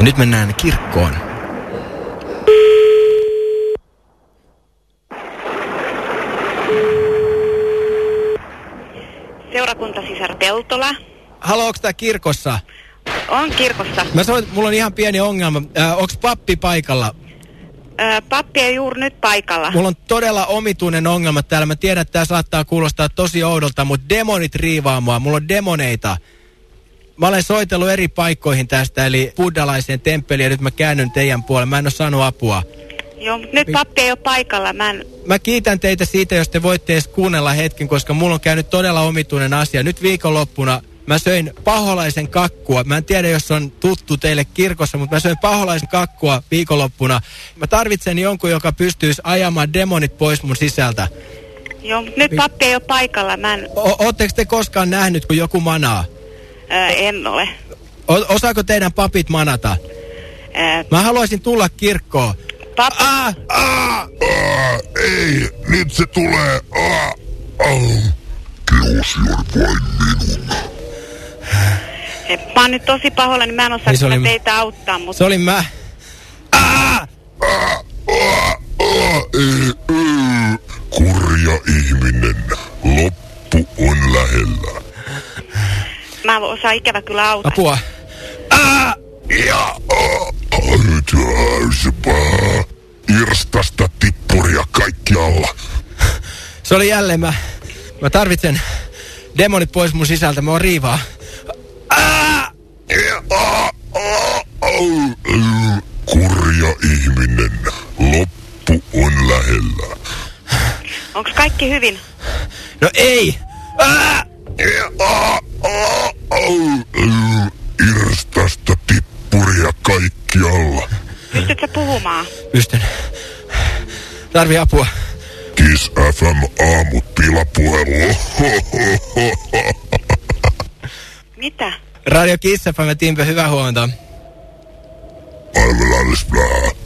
Ja nyt mennään kirkkoon. Seurakuntasisar Peltola. Onks tää kirkossa? On kirkossa. Mä että mulla on ihan pieni ongelma. Äh, onks pappi paikalla? Pappi ei juuri nyt paikalla. Mulla on todella omituinen ongelma täällä. Mä tiedän, että tää saattaa kuulostaa tosi oudolta, mutta demonit riivaa mua. Mulla on demoneita. Mä olen soitellut eri paikkoihin tästä, eli buddhalaiseen temppeliin, ja nyt mä käännyn teidän puolelle. Mä en ole saanut apua. Joo, nyt pappi ei ole paikalla. Mä en... Mä kiitän teitä siitä, jos te voitte edes kuunnella hetken, koska mulla on käynyt todella omituinen asia. Nyt viikonloppuna mä söin paholaisen kakkua. Mä en tiedä, jos on tuttu teille kirkossa, mutta mä söin paholaisen kakkua viikonloppuna. Mä tarvitsen jonkun, joka pystyisi ajamaan demonit pois mun sisältä. Joo, nyt pappi ei ole paikalla. Mä en... O Ootteko te koskaan nähnyt, kun joku manaa? Ö, en ole. O osaako teidän papit manata? Ö, Mä haluaisin tulla kirkkoon. pappi... Ah! Aa, ei, nyt se tulee. Aa, au. Kehosi on vain minun. Mä oon nyt tosi pahoillani, mä en osaa Niin oli- teitä auttaa, mutta... Se oli mä. Ah! Aa, aa, aa, ei, ei. Kurja ihminen, loppu on lähellä. Mä en osaa ikävä kyllä auttaa. Apua. Ja irstasta tippuria kaikkialla. Se oli jälleen mä. Mä tarvitsen demonit pois mun sisältä. Mä oon riivaa. Ja. Kurja ihminen, loppu on lähellä. Onks kaikki hyvin? No ei! Ah! Ja. Irstasta tippuria kaikkialla. Pystytkö puhumaan? Pystyn. Tarvii apua. Kiss FM aamut pilapuhelu. Mitä? Radio Kiss FM, Timpe, hyvää huomenta. Aivan.